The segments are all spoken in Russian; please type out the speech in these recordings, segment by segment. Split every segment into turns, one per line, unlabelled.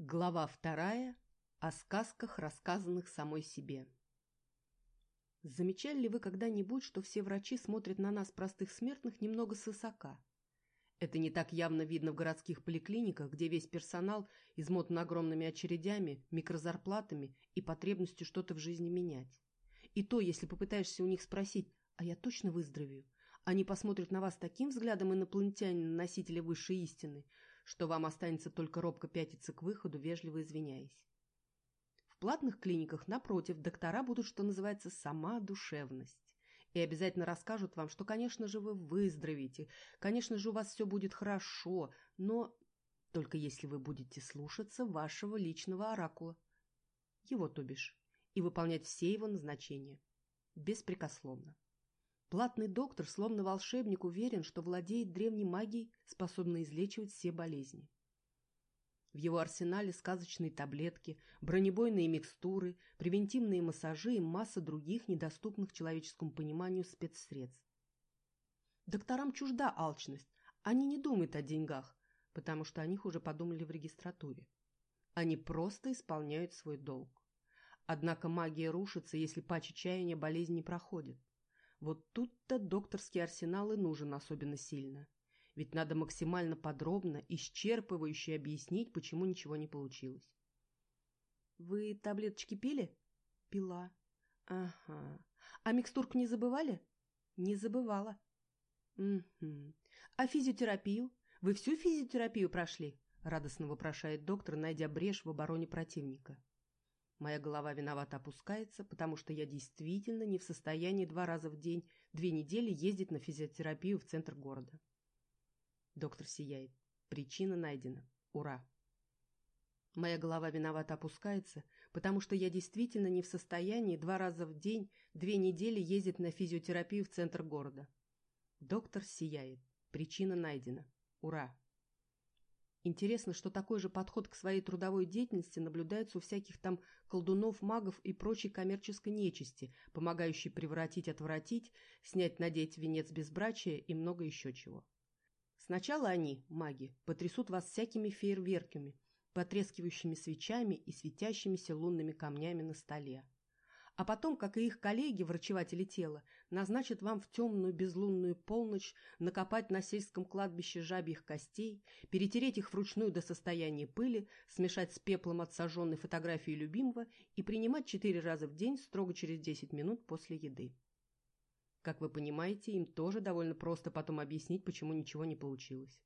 Глава вторая. О сказках, рассказанных самой себе. Замечали ли вы когда-нибудь, что все врачи смотрят на нас, простых смертных, немного свысока? Это не так явно видно в городских поликлиниках, где весь персонал измотан огромными очередями, микрозарплатами и потребностью что-то в жизни менять. И то, если попытаешься у них спросить, а я точно выздоровею, они посмотрят на вас таким взглядом инопланетянина, носителя высшей истины, что вам останется только робко пятиться к выходу, вежливо извиняясь. В платных клиниках, напротив, доктора будут, что называется, сама душевность. И обязательно расскажут вам, что, конечно же, вы выздоровеете, конечно же, у вас все будет хорошо, но только если вы будете слушаться вашего личного оракула. Его, то бишь, и выполнять все его назначения. Беспрекословно. Платный доктор, словно волшебник, уверен, что владеет древней магией, способной излечивать все болезни. В его арсенале сказочные таблетки, бронебойные микстуры, превентивные массажи и масса других недоступных человеческому пониманию спецсредств. Докторам чужда алчность, они не думают о деньгах, потому что о них уже подумали в регистратуре. Они просто исполняют свой долг. Однако магия рушится, если по чаяния болезнь не проходит. Вот тут-то докторский арсенал и нужен особенно сильно. Ведь надо максимально подробно, исчерпывающе объяснить, почему ничего не получилось. «Вы таблеточки пили?» «Пила». «Ага. А микстурку не забывали?» «Не забывала». «Угу. А физиотерапию? Вы всю физиотерапию прошли?» Радостно вопрошает доктор, найдя брешь в обороне противника. Моя голова виновато опускается, потому что я действительно не в состоянии два раза в день, две недели ездить на физиотерапию в центр города. Доктор сияет. Причина найдена. Ура! Моя голова виновато опускается, потому что я действительно не в состоянии два раза в день, две недели ездить на физиотерапию в центр города. Доктор сияет. Причина найдена. Ура! Интересно, что такой же подход к своей трудовой деятельности наблюдается у всяких там колдунов, магов и прочей коммерческой нечисти, помогающей превратить, отвратить, снять, надеть венец безбрачия и много еще чего. Сначала они, маги, потрясут вас всякими фейерверками, потрескивающими свечами и светящимися лунными камнями на столе а потом, как и их коллеги, врачеватели тела, назначат вам в темную безлунную полночь накопать на сельском кладбище жабьих костей, перетереть их вручную до состояния пыли, смешать с пеплом от сожженной фотографии любимого и принимать четыре раза в день строго через 10 минут после еды. Как вы понимаете, им тоже довольно просто потом объяснить, почему ничего не получилось.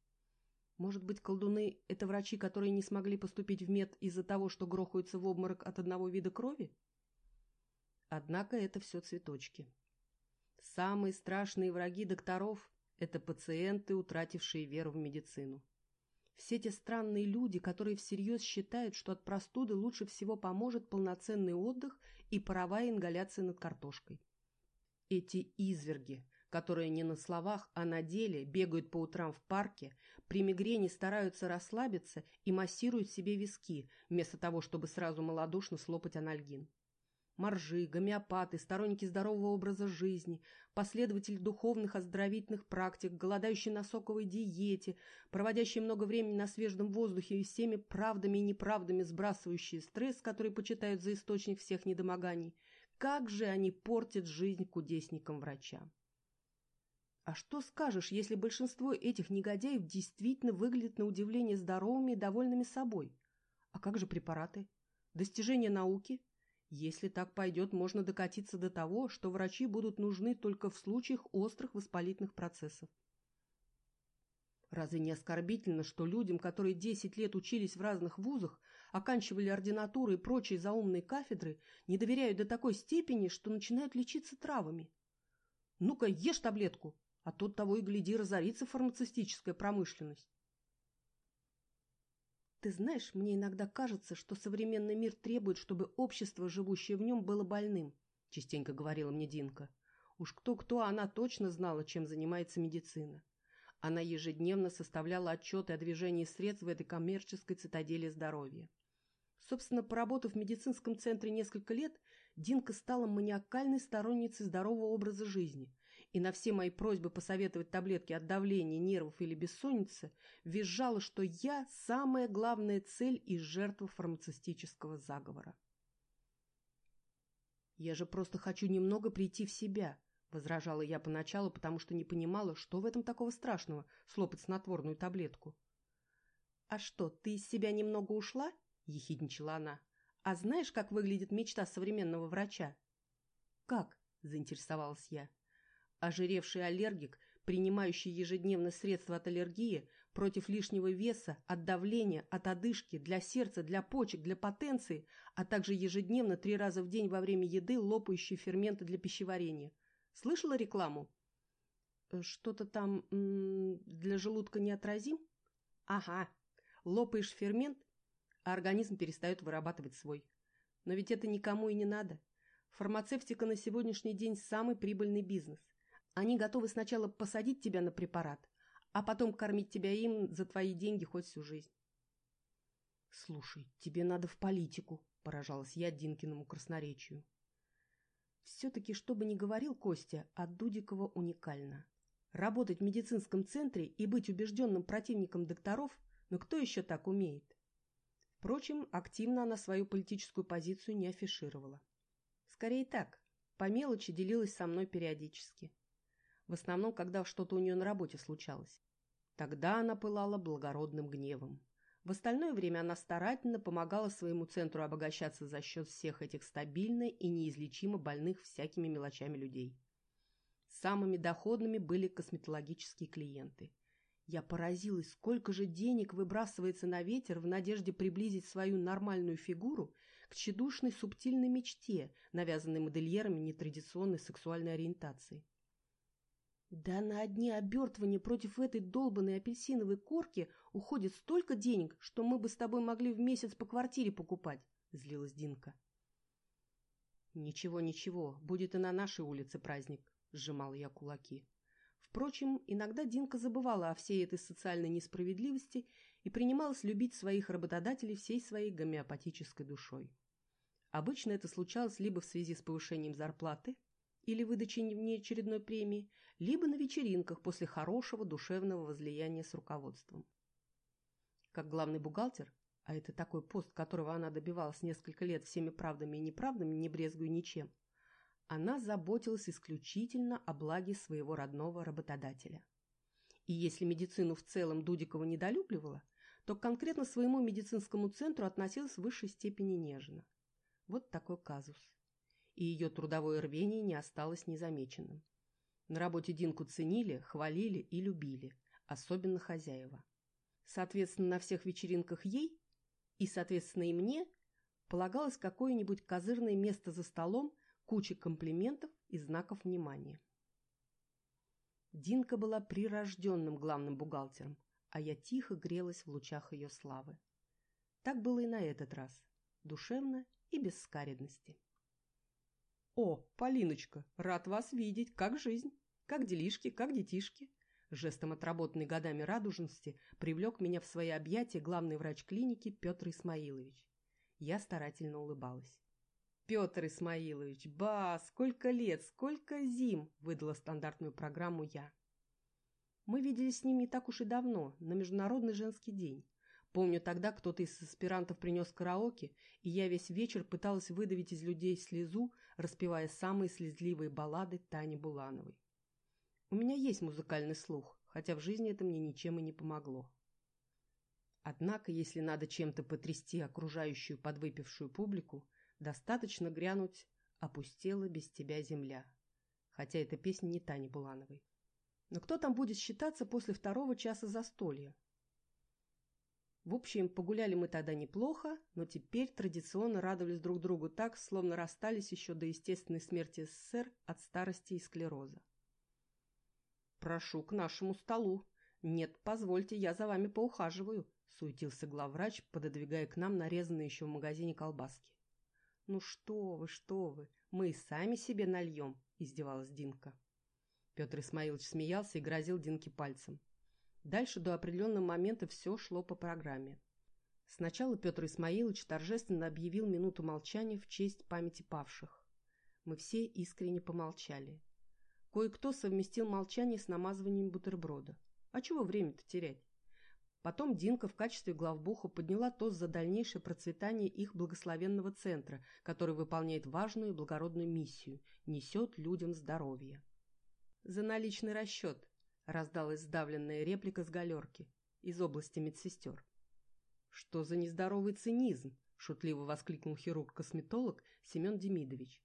Может быть, колдуны – это врачи, которые не смогли поступить в мед из-за того, что грохаются в обморок от одного вида крови? Однако это все цветочки. Самые страшные враги докторов – это пациенты, утратившие веру в медицину. Все те странные люди, которые всерьез считают, что от простуды лучше всего поможет полноценный отдых и паровая ингаляция над картошкой. Эти изверги, которые не на словах, а на деле бегают по утрам в парке, при мигрени стараются расслабиться и массируют себе виски, вместо того, чтобы сразу малодушно слопать анальгин. Моржи, гомеопаты, сторонники здорового образа жизни, последователи духовных оздоровительных практик, голодающие на соковой диете, проводящие много времени на свежем воздухе и всеми правдами и неправдами сбрасывающие стресс, который почитают за источник всех недомоганий. Как же они портят жизнь кудесникам-врачам! А что скажешь, если большинство этих негодяев действительно выглядят на удивление здоровыми и довольными собой? А как же препараты? Достижения науки – если так пойдет, можно докатиться до того, что врачи будут нужны только в случаях острых воспалительных процессов. Разве не оскорбительно, что людям, которые 10 лет учились в разных вузах, оканчивали ординатуры и прочие заумные кафедры, не доверяют до такой степени, что начинают лечиться травами? Ну-ка, ешь таблетку, а то того и гляди разорится фармацевтическая промышленность. Ты знаешь, мне иногда кажется, что современный мир требует, чтобы общество, живущее в нем, было больным, частенько говорила мне Динка. Уж кто-кто, а она точно знала, чем занимается медицина. Она ежедневно составляла отчеты о движении средств в этой коммерческой цитадели здоровья. Собственно, поработав в медицинском центре несколько лет, Динка стала маниакальной сторонницей здорового образа жизни и на все мои просьбы посоветовать таблетки от давления, нервов или бессонницы, визжала, что я – самая главная цель и жертва фармацевтического заговора. «Я же просто хочу немного прийти в себя», – возражала я поначалу, потому что не понимала, что в этом такого страшного – слопать снотворную таблетку. «А что, ты из себя немного ушла?» – ехидничала она. «А знаешь, как выглядит мечта современного врача?» «Как?» – заинтересовалась я. Ожиревший аллергик, принимающий ежедневно средства от аллергии, против лишнего веса, от давления, от одышки, для сердца, для почек, для потенции, а также ежедневно три раза в день во время еды лопающие ферменты для пищеварения. Слышала рекламу? Э, что-то там для желудка неотразим? Ага. Лопаешь фермент, а организм перестает вырабатывать свой. Но ведь это никому и не надо. Фармацевтика на сегодняшний день самый прибыльный бизнес. Они готовы сначала посадить тебя на препарат, а потом кормить тебя им за твои деньги хоть всю жизнь. «Слушай, тебе надо в политику», – поражалась я Динкиному красноречию. Все-таки, что бы ни говорил Костя, от Дудикова уникально. Работать в медицинском центре и быть убежденным противником докторов, но кто еще так умеет? Впрочем, активно она свою политическую позицию не афишировала. Скорее так, по мелочи делилась со мной периодически в основном, когда что-то у нее на работе случалось. Тогда она пылала благородным гневом. В остальное время она старательно помогала своему центру обогащаться за счет всех этих стабильно и неизлечимо больных всякими мелочами людей. Самыми доходными были косметологические клиенты. Я поразилась, сколько же денег выбрасывается на ветер в надежде приблизить свою нормальную фигуру к тщедушной субтильной мечте, навязанной модельерами нетрадиционной сексуальной ориентации. Да на одни обертывания против этой долбанной апельсиновой корки уходит столько денег, что мы бы с тобой могли в месяц по квартире покупать, злилась Динка. Ничего, ничего, будет и на нашей улице праздник, сжимал я кулаки. Впрочем, иногда Динка забывала о всей этой социальной несправедливости и принималась любить своих работодателей всей своей гомеопатической душой. Обычно это случалось либо в связи с повышением зарплаты, или выдачей внеочередной премии, либо на вечеринках после хорошего душевного возлияния с руководством. Как главный бухгалтер, а это такой пост, которого она добивалась несколько лет всеми правдами и неправдами, не брезгуя ничем, она заботилась исключительно о благе своего родного работодателя. И если медицину в целом Дудикова недолюбливала, то конкретно своему медицинскому центру относилась в высшей степени нежно. Вот такой казус и ее трудовое рвение не осталось незамеченным. На работе Динку ценили, хвалили и любили, особенно хозяева. Соответственно, на всех вечеринках ей и, соответственно, и мне полагалось какое-нибудь козырное место за столом, куча комплиментов и знаков внимания. Динка была прирожденным главным бухгалтером, а я тихо грелась в лучах ее славы. Так было и на этот раз, душевно и без скаредности. «О, Полиночка, рад вас видеть! Как жизнь? Как делишки? Как детишки?» Жестом отработанной годами радужности привлек меня в свои объятия главный врач клиники Петр Исмаилович. Я старательно улыбалась. «Петр Исмаилович, ба, сколько лет, сколько зим!» выдала стандартную программу я. Мы виделись с ним не так уж и давно, на Международный женский день. Помню, тогда кто-то из аспирантов принес караоке, и я весь вечер пыталась выдавить из людей слезу, распевая самые слезливые баллады Тани Булановой. У меня есть музыкальный слух, хотя в жизни это мне ничем и не помогло. Однако, если надо чем-то потрясти окружающую подвыпившую публику, достаточно грянуть «Опустела без тебя земля», хотя эта песня не Тани Булановой. Но кто там будет считаться после второго часа застолья? В общем, погуляли мы тогда неплохо, но теперь традиционно радовались друг другу так, словно расстались еще до естественной смерти СССР от старости и склероза. «Прошу к нашему столу. Нет, позвольте, я за вами поухаживаю», — суетился главврач, пододвигая к нам нарезанные еще в магазине колбаски. «Ну что вы, что вы, мы и сами себе нальем», — издевалась Динка. Петр Исмаилович смеялся и грозил Динке пальцем. Дальше до определенного момента все шло по программе. Сначала Петр Исмаилович торжественно объявил минуту молчания в честь памяти павших. Мы все искренне помолчали. Кое-кто совместил молчание с намазыванием бутерброда. А чего время-то терять? Потом Динка в качестве главбуха подняла тост за дальнейшее процветание их благословенного центра, который выполняет важную и благородную миссию – несет людям здоровье. «За наличный расчет», – раздалась сдавленная реплика с галерки из области медсестер. «Что за нездоровый цинизм?» – шутливо воскликнул хирург-косметолог Семен Демидович.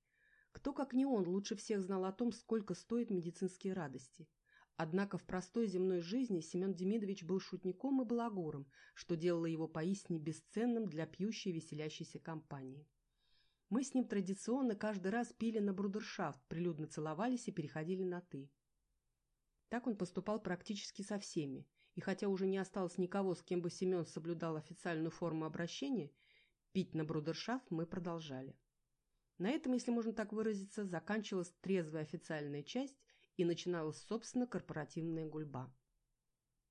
Кто, как не он, лучше всех знал о том, сколько стоят медицинские радости. Однако в простой земной жизни Семен Демидович был шутником и балагуром, что делало его поистине бесценным для пьющей веселящейся компании. Мы с ним традиционно каждый раз пили на брудершафт, прилюдно целовались и переходили на «ты». Так он поступал практически со всеми, и хотя уже не осталось никого, с кем бы Семен соблюдал официальную форму обращения, пить на брудершафт мы продолжали. На этом, если можно так выразиться, заканчивалась трезвая официальная часть, и начиналась, собственно, корпоративная гульба.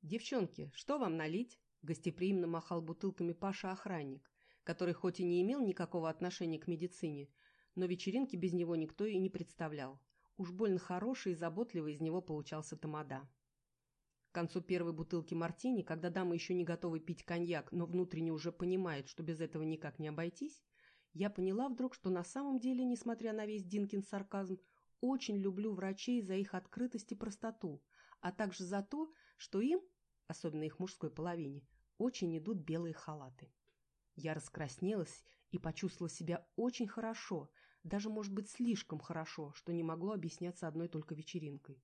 «Девчонки, что вам налить?» – гостеприимно махал бутылками Паша-охранник, который хоть и не имел никакого отношения к медицине, но вечеринки без него никто и не представлял. Уж больно хороший и заботливый из него получался тамада. К концу первой бутылки мартини, когда дама еще не готова пить коньяк, но внутренне уже понимает, что без этого никак не обойтись, я поняла вдруг, что на самом деле, несмотря на весь Динкин сарказм, очень люблю врачей за их открытость и простоту, а также за то, что им, особенно их мужской половине, очень идут белые халаты. Я раскраснелась и почувствовала себя очень хорошо, даже, может быть, слишком хорошо, что не могло объясняться одной только вечеринкой.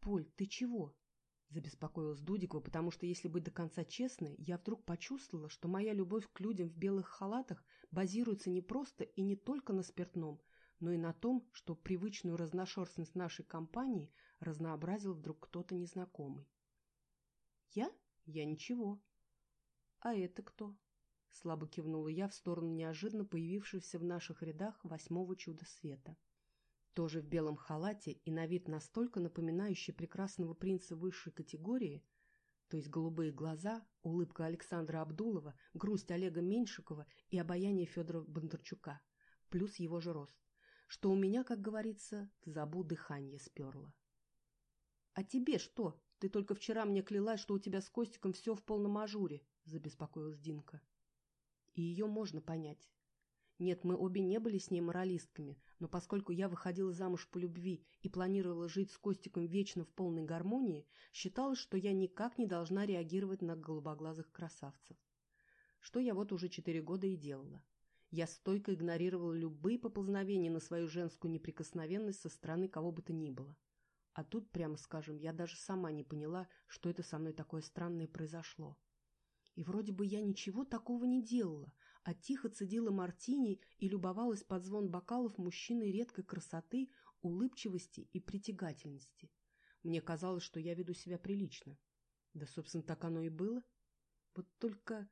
«Поль, ты чего?» – забеспокоилась Дудикова, потому что, если быть до конца честной, я вдруг почувствовала, что моя любовь к людям в белых халатах базируется не просто и не только на спиртном – но и на том, что привычную разношерстность нашей компании разнообразил вдруг кто-то незнакомый. «Я? Я ничего». «А это кто?» Слабо кивнула я в сторону неожиданно появившегося в наших рядах восьмого чуда света. Тоже в белом халате и на вид настолько напоминающий прекрасного принца высшей категории, то есть голубые глаза, улыбка Александра Абдулова, грусть Олега Меньшикова и обаяние Федора Бондарчука, плюс его же рост что у меня, как говорится, в забу дыхание сперло. — А тебе что? Ты только вчера мне клялась, что у тебя с Костиком все в полном ажуре, — забеспокоилась Динка. И ее можно понять. Нет, мы обе не были с ней моралистками, но поскольку я выходила замуж по любви и планировала жить с Костиком вечно в полной гармонии, считалось, что я никак не должна реагировать на голубоглазых красавцев. Что я вот уже четыре года и делала. Я стойко игнорировала любые поползновения на свою женскую неприкосновенность со стороны кого бы то ни было. А тут, прямо скажем, я даже сама не поняла, что это со мной такое странное произошло. И вроде бы я ничего такого не делала, а тихо цедила мартини и любовалась под звон бокалов мужчиной редкой красоты, улыбчивости и притягательности. Мне казалось, что я веду себя прилично. Да, собственно, так оно и было. Вот только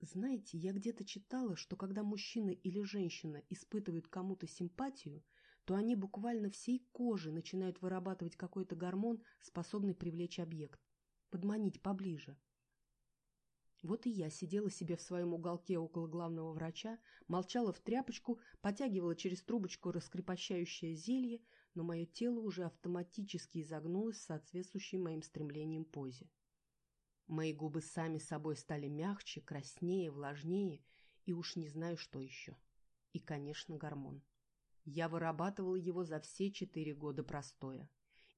знаете, я где-то читала, что когда мужчина или женщина испытывают кому-то симпатию, то они буквально всей кожей начинают вырабатывать какой-то гормон, способный привлечь объект, подманить поближе. Вот и я сидела себе в своем уголке около главного врача, молчала в тряпочку, потягивала через трубочку раскрепощающее зелье, но мое тело уже автоматически изогнулось в соответствующей моим стремлениям позе. Мои губы сами собой стали мягче, краснее, влажнее, и уж не знаю, что еще. И, конечно, гормон. Я вырабатывала его за все четыре года простоя.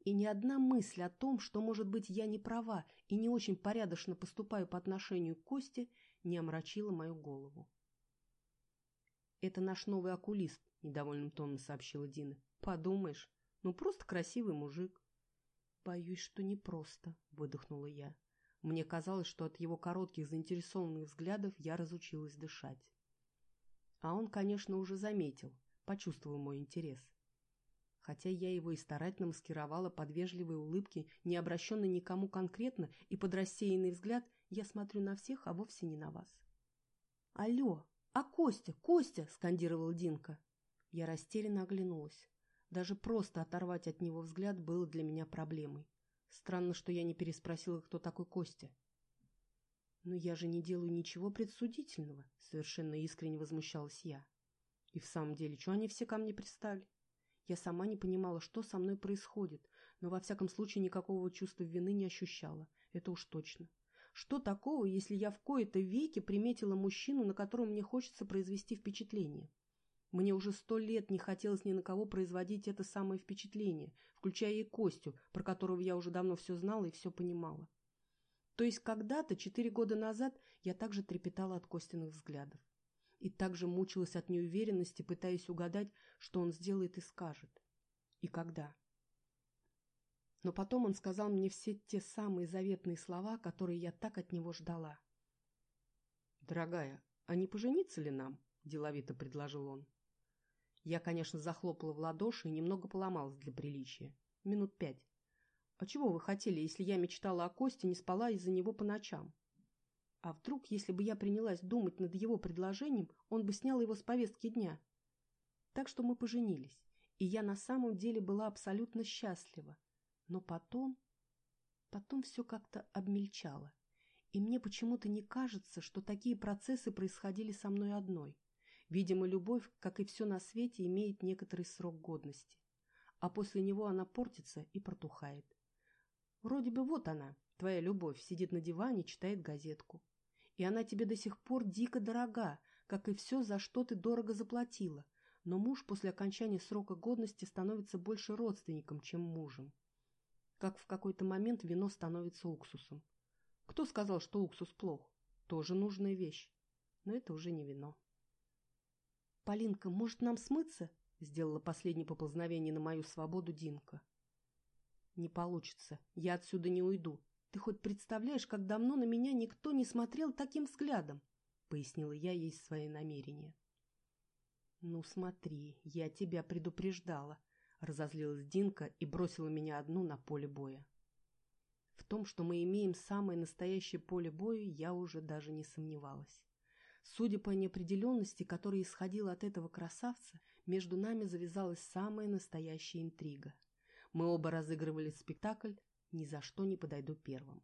И ни одна мысль о том, что, может быть, я не права и не очень порядочно поступаю по отношению к Косте, не омрачила мою голову. «Это наш новый окулист», — недовольным тоном сообщила Дина. «Подумаешь, ну просто красивый мужик». «Боюсь, что не просто», — выдохнула я. Мне казалось, что от его коротких заинтересованных взглядов я разучилась дышать. А он, конечно, уже заметил, почувствовал мой интерес. Хотя я его и старательно маскировала под вежливые улыбки, не обращенные никому конкретно, и под рассеянный взгляд я смотрю на всех, а вовсе не на вас. «Алло! А Костя? Костя!» — скандировал Динка. Я растерянно оглянулась. Даже просто оторвать от него взгляд было для меня проблемой. Странно, что я не переспросила, кто такой Костя. Но я же не делаю ничего предсудительного, совершенно искренне возмущалась я. И в самом деле, что они все ко мне пристали? Я сама не понимала, что со мной происходит, но во всяком случае никакого чувства вины не ощущала. Это уж точно. Что такого, если я в кои-то веки приметила мужчину, на котором мне хочется произвести впечатление? Мне уже сто лет не хотелось ни на кого производить это самое впечатление, включая и Костю, про которого я уже давно все знала и все понимала. То есть когда-то, четыре года назад, я также трепетала от Костиных взглядов. И также мучилась от неуверенности, пытаясь угадать, что он сделает и скажет. И когда. Но потом он сказал мне все те самые заветные слова, которые я так от него ждала. «Дорогая, а не пожениться ли нам?» – деловито предложил он. Я, конечно, захлопала в ладоши и немного поломалась для приличия. Минут пять. А чего вы хотели, если я мечтала о Косте, не спала из-за него по ночам? А вдруг, если бы я принялась думать над его предложением, он бы снял его с повестки дня? Так что мы поженились, и я на самом деле была абсолютно счастлива. Но потом... Потом все как-то обмельчало. И мне почему-то не кажется, что такие процессы происходили со мной одной. Видимо, любовь, как и все на свете, имеет некоторый срок годности. А после него она портится и протухает. Вроде бы вот она, твоя любовь, сидит на диване, читает газетку. И она тебе до сих пор дико дорога, как и все, за что ты дорого заплатила. Но муж после окончания срока годности становится больше родственником, чем мужем. Как в какой-то момент вино становится уксусом. Кто сказал, что уксус плох? Тоже нужная вещь. Но это уже не вино. «Полинка, может, нам смыться?» — сделала последнее поползновение на мою свободу Динка. «Не получится. Я отсюда не уйду. Ты хоть представляешь, как давно на меня никто не смотрел таким взглядом?» — пояснила я ей свои намерения. «Ну смотри, я тебя предупреждала», — разозлилась Динка и бросила меня одну на поле боя. В том, что мы имеем самое настоящее поле боя, я уже даже не сомневалась. Судя по неопределенности, которая исходила от этого красавца, между нами завязалась самая настоящая интрига. Мы оба разыгрывали спектакль «Ни за что не подойду первым».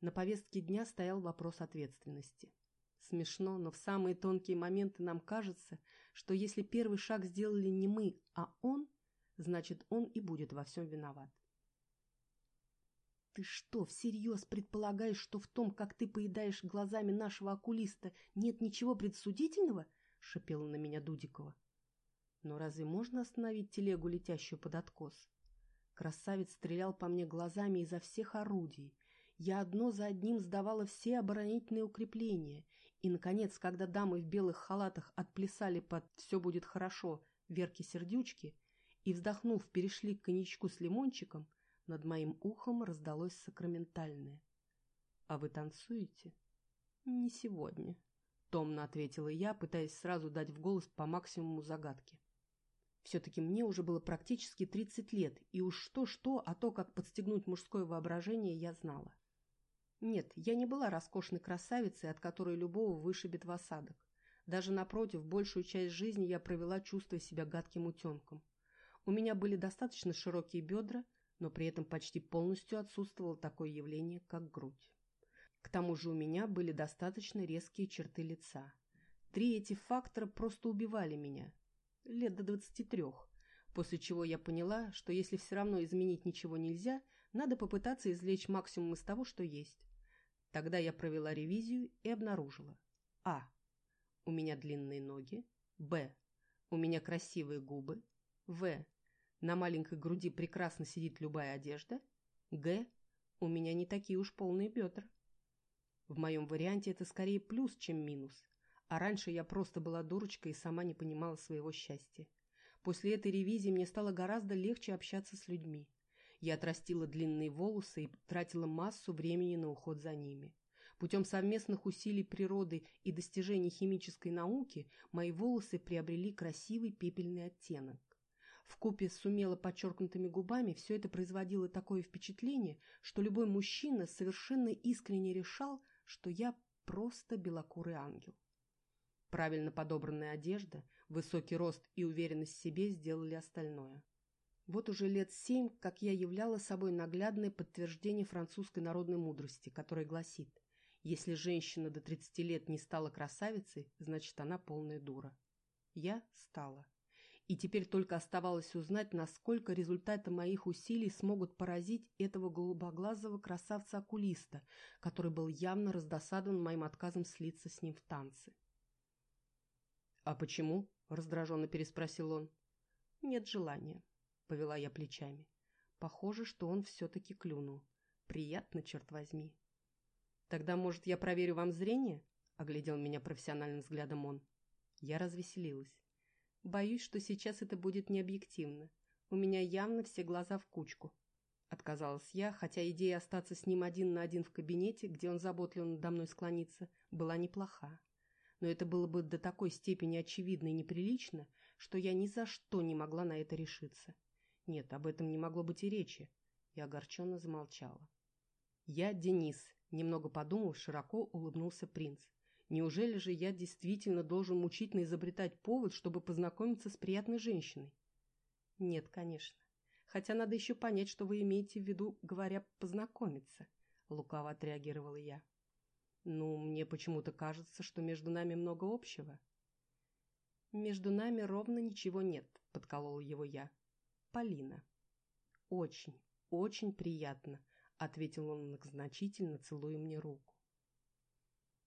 На повестке дня стоял вопрос ответственности. Смешно, но в самые тонкие моменты нам кажется, что если первый шаг сделали не мы, а он, значит, он и будет во всем виноват. «Ты что, всерьез предполагаешь, что в том, как ты поедаешь глазами нашего окулиста, нет ничего предсудительного?» — шипела на меня Дудикова. «Но разве можно остановить телегу, летящую под откос?» Красавец стрелял по мне глазами изо всех орудий. Я одно за одним сдавала все оборонительные укрепления. И, наконец, когда дамы в белых халатах отплясали под «все будет хорошо» Верки-сердючки и, вздохнув, перешли к коньячку с лимончиком, над моим ухом раздалось сакраментальное. «А вы танцуете?» «Не сегодня», — томно ответила я, пытаясь сразу дать в голос по максимуму загадки. Все-таки мне уже было практически 30 лет, и уж что-что, а то, как подстегнуть мужское воображение, я знала. Нет, я не была роскошной красавицей, от которой любого вышибет в осадок. Даже напротив, большую часть жизни я провела, чувствуя себя гадким утенком. У меня были достаточно широкие бедра, но при этом почти полностью отсутствовало такое явление, как грудь. К тому же у меня были достаточно резкие черты лица. Три эти фактора просто убивали меня. Лет до двадцати трех. После чего я поняла, что если все равно изменить ничего нельзя, надо попытаться извлечь максимум из того, что есть. Тогда я провела ревизию и обнаружила. А. У меня длинные ноги. Б. У меня красивые губы. В. На маленькой груди прекрасно сидит любая одежда. Г. У меня не такие уж полные бедра. В моем варианте это скорее плюс, чем минус. А раньше я просто была дурочкой и сама не понимала своего счастья. После этой ревизии мне стало гораздо легче общаться с людьми. Я отрастила длинные волосы и тратила массу времени на уход за ними. Путем совместных усилий природы и достижений химической науки мои волосы приобрели красивый пепельный оттенок. В купе с умело подчеркнутыми губами все это производило такое впечатление, что любой мужчина совершенно искренне решал, что я просто белокурый ангел. Правильно подобранная одежда, высокий рост и уверенность в себе сделали остальное. Вот уже лет семь, как я являла собой наглядное подтверждение французской народной мудрости, которая гласит, если женщина до 30 лет не стала красавицей, значит она полная дура. Я стала И теперь только оставалось узнать, насколько результаты моих усилий смогут поразить этого голубоглазого красавца-окулиста, который был явно раздосадован моим отказом слиться с ним в танцы. «А почему?» — раздраженно переспросил он. «Нет желания», — повела я плечами. Похоже, что он все-таки клюнул. Приятно, черт возьми. «Тогда, может, я проверю вам зрение?» — оглядел меня профессиональным взглядом он. Я развеселилась. Боюсь, что сейчас это будет необъективно. У меня явно все глаза в кучку. Отказалась я, хотя идея остаться с ним один на один в кабинете, где он заботливо надо мной склонится, была неплоха. Но это было бы до такой степени очевидно и неприлично, что я ни за что не могла на это решиться. Нет, об этом не могло быть и речи. Я огорченно замолчала. «Я Денис», — немного подумав, широко улыбнулся принц. Неужели же я действительно должен мучительно изобретать повод, чтобы познакомиться с приятной женщиной? Нет, конечно. Хотя надо еще понять, что вы имеете в виду, говоря «познакомиться», — лукаво отреагировала я. Ну, мне почему-то кажется, что между нами много общего. Между нами ровно ничего нет, — подколола его я. Полина. Очень, очень приятно, — ответил он многозначительно, целуя мне руку.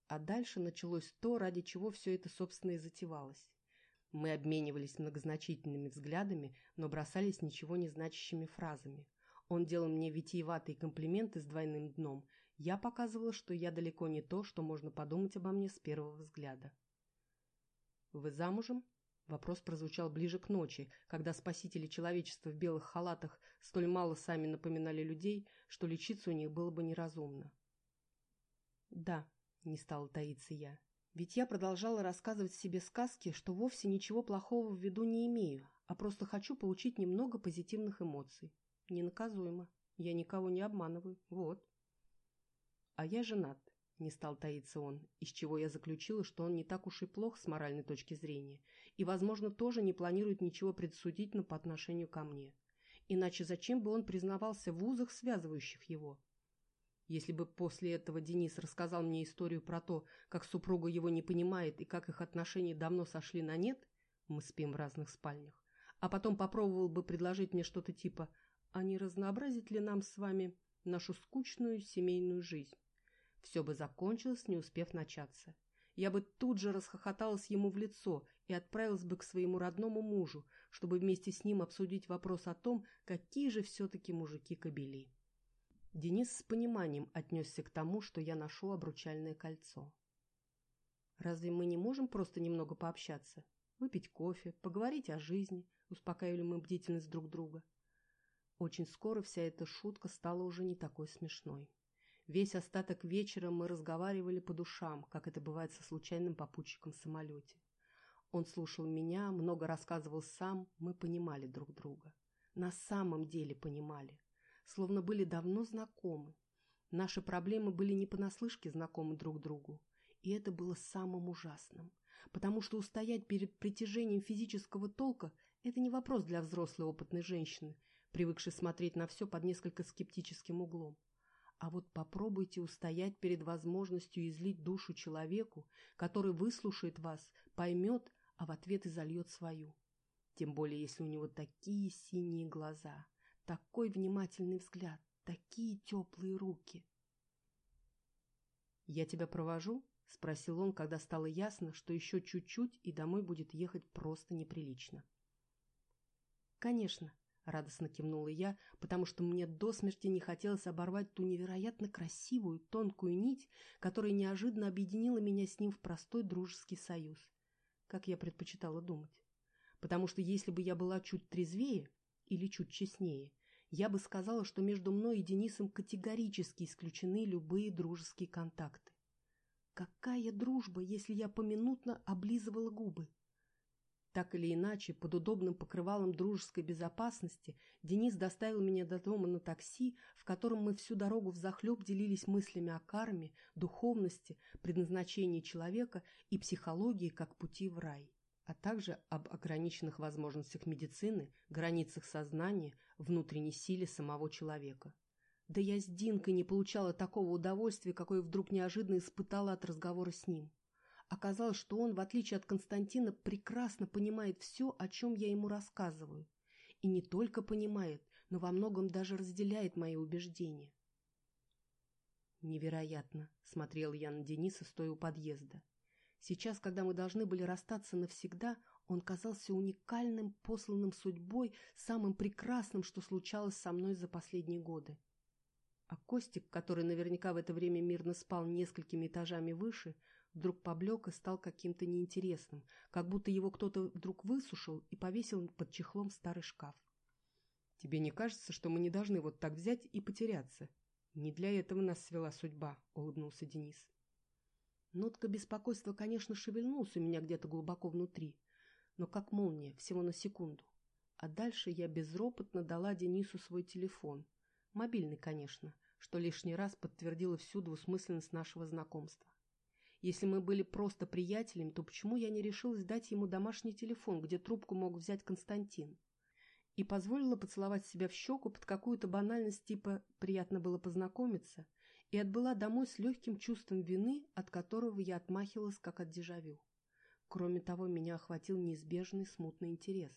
А дальше началось то, ради чего все это, собственно, и затевалось. Мы обменивались многозначительными взглядами, но бросались ничего не значащими фразами. Он делал мне витиеватые комплименты с двойным дном. Я показывала, что я далеко не то, что можно подумать обо мне с первого взгляда. «Вы замужем?» Вопрос прозвучал ближе к ночи, когда спасители человечества в белых халатах столь мало сами напоминали людей, что лечиться у них было бы неразумно. «Да», не стала таиться я. Ведь я продолжала рассказывать себе сказки, что вовсе ничего плохого в виду не имею, а просто хочу получить немного позитивных эмоций. Ненаказуемо. Я никого не обманываю. Вот. А я женат, не стал таиться он, из чего я заключила, что он не так уж и плох с моральной точки зрения, и, возможно, тоже не планирует ничего предсудительно по отношению ко мне. Иначе зачем бы он признавался в узах, связывающих его? Если бы после этого Денис рассказал мне историю про то, как супруга его не понимает и как их отношения давно сошли на нет, мы спим в разных спальнях, а потом попробовал бы предложить мне что-то типа «А не разнообразить ли нам с вами нашу скучную семейную жизнь?» Все бы закончилось, не успев начаться. Я бы тут же расхохоталась ему в лицо и отправилась бы к своему родному мужу, чтобы вместе с ним обсудить вопрос о том, какие же все-таки мужики кобели. Денис с пониманием отнесся к тому, что я ношу обручальное кольцо. «Разве мы не можем просто немного пообщаться? Выпить кофе, поговорить о жизни?» Успокаивали мы бдительность друг друга. Очень скоро вся эта шутка стала уже не такой смешной. Весь остаток вечера мы разговаривали по душам, как это бывает со случайным попутчиком в самолете. Он слушал меня, много рассказывал сам, мы понимали друг друга. На самом деле понимали словно были давно знакомы. Наши проблемы были не понаслышке знакомы друг другу. И это было самым ужасным. Потому что устоять перед притяжением физического толка – это не вопрос для взрослой опытной женщины, привыкшей смотреть на все под несколько скептическим углом. А вот попробуйте устоять перед возможностью излить душу человеку, который выслушает вас, поймет, а в ответ и зальет свою. Тем более, если у него такие синие глаза – такой внимательный взгляд, такие теплые руки. «Я тебя провожу?» — спросил он, когда стало ясно, что еще чуть-чуть и домой будет ехать просто неприлично. «Конечно», — радостно кивнула я, потому что мне до смерти не хотелось оборвать ту невероятно красивую, тонкую нить, которая неожиданно объединила меня с ним в простой дружеский союз, как я предпочитала думать. Потому что если бы я была чуть трезвее или чуть честнее, я бы сказала, что между мной и Денисом категорически исключены любые дружеские контакты. Какая дружба, если я поминутно облизывала губы? Так или иначе, под удобным покрывалом дружеской безопасности Денис доставил меня до дома на такси, в котором мы всю дорогу взахлеб делились мыслями о карме, духовности, предназначении человека и психологии как пути в рай а также об ограниченных возможностях медицины, границах сознания, внутренней силе самого человека. Да я с Динкой не получала такого удовольствия, какое вдруг неожиданно испытала от разговора с ним. Оказалось, что он, в отличие от Константина, прекрасно понимает все, о чем я ему рассказываю. И не только понимает, но во многом даже разделяет мои убеждения. «Невероятно!» — смотрел я на Дениса, стоя у подъезда. Сейчас, когда мы должны были расстаться навсегда, он казался уникальным, посланным судьбой, самым прекрасным, что случалось со мной за последние годы. А Костик, который наверняка в это время мирно спал несколькими этажами выше, вдруг поблек и стал каким-то неинтересным, как будто его кто-то вдруг высушил и повесил под чехлом старый шкаф. «Тебе не кажется, что мы не должны вот так взять и потеряться?» «Не для этого нас свела судьба», — улыбнулся Денис. Нотка беспокойства, конечно, шевельнулась у меня где-то глубоко внутри, но как молния, всего на секунду. А дальше я безропотно дала Денису свой телефон. Мобильный, конечно, что лишний раз подтвердило всю двусмысленность нашего знакомства. Если мы были просто приятелями, то почему я не решилась дать ему домашний телефон, где трубку мог взять Константин? И позволила поцеловать себя в щеку под какую-то банальность типа «приятно было познакомиться» и отбыла домой с легким чувством вины, от которого я отмахивалась, как от дежавю. Кроме того, меня охватил неизбежный смутный интерес.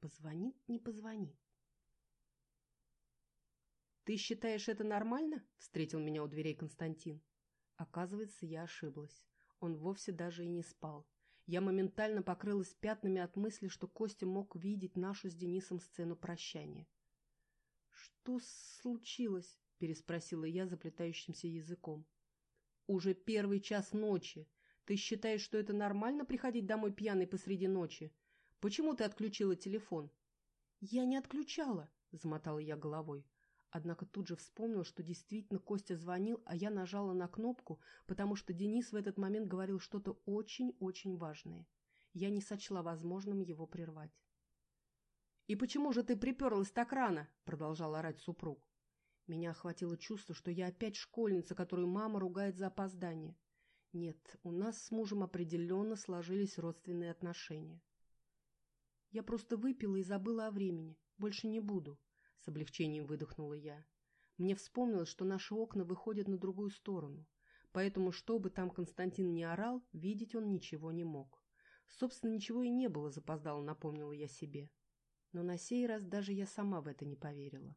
Позвонит, не позвонит. «Ты считаешь это нормально?» — встретил меня у дверей Константин. Оказывается, я ошиблась. Он вовсе даже и не спал. Я моментально покрылась пятнами от мысли, что Костя мог видеть нашу с Денисом сцену прощания. «Что случилось?» — переспросила я заплетающимся языком. «Уже первый час ночи. Ты считаешь, что это нормально приходить домой пьяной посреди ночи? Почему ты отключила телефон?» «Я не отключала», — замотала я головой. Однако тут же вспомнил, что действительно Костя звонил, а я нажала на кнопку, потому что Денис в этот момент говорил что-то очень-очень важное. Я не сочла возможным его прервать. «И почему же ты приперлась так рано?» — продолжал орать супруг. Меня охватило чувство, что я опять школьница, которую мама ругает за опоздание. Нет, у нас с мужем определенно сложились родственные отношения. Я просто выпила и забыла о времени. Больше не буду. С облегчением выдохнула я. Мне вспомнилось, что наши окна выходят на другую сторону. Поэтому, что бы там Константин не орал, видеть он ничего не мог. Собственно, ничего и не было, запоздало напомнила я себе. Но на сей раз даже я сама в это не поверила.